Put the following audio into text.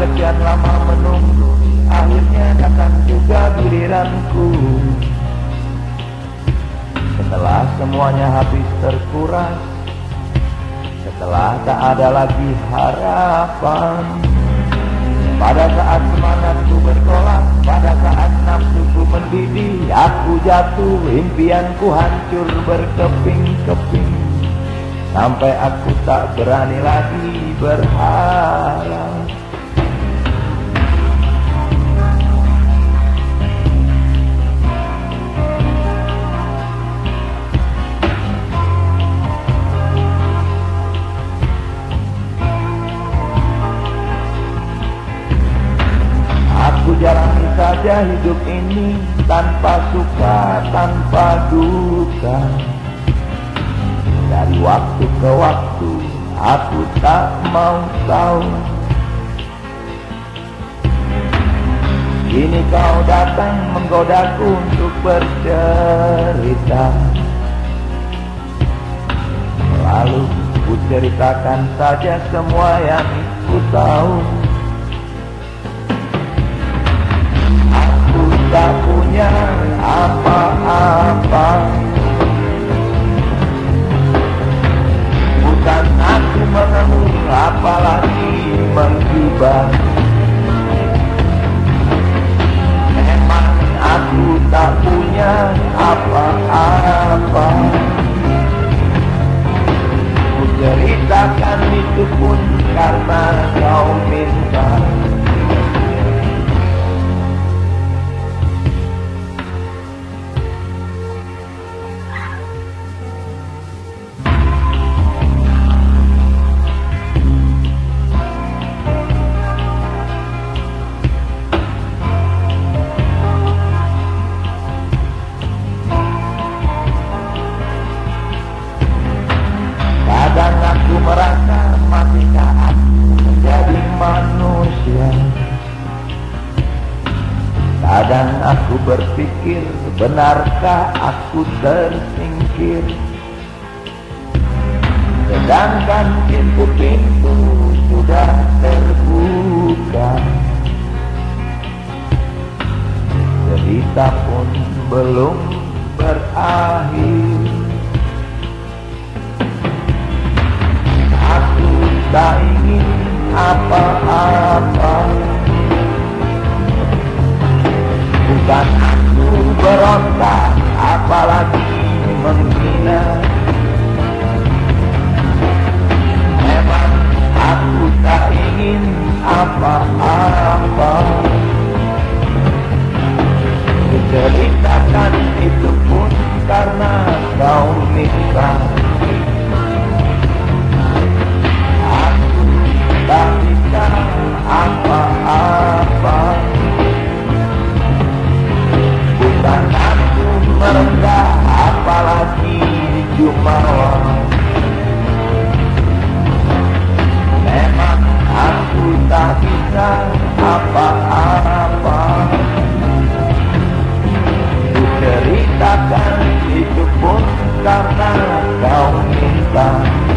sekian lama menunggu Akhirnya datang juga giliranku. Setelah semuanya habis terkuras Setelah tak ada lagi harapan. Pada saat semangatku bertolak Pada saat nafsuku mendidih Aku jatuh, impianku hancur berkeping-keping. Sampai aku tak berani lagi berharap hidup ini tanpa suka, tanpa duka. Dari waktu ke waktu aku tak mau tahu. Kini kau datang menggodaku untuk bercerita. Lalu ku ceritakan saja semua yang ku tahu tak punya apa-apa aku berpikir benarkah aku tersingkir? Sedangkan pintu-pintu sudah terbuka. Cerita pun belum berakhir. Aku tak ingin apa-apa Bukan aku berontak Apalagi menghina bound me by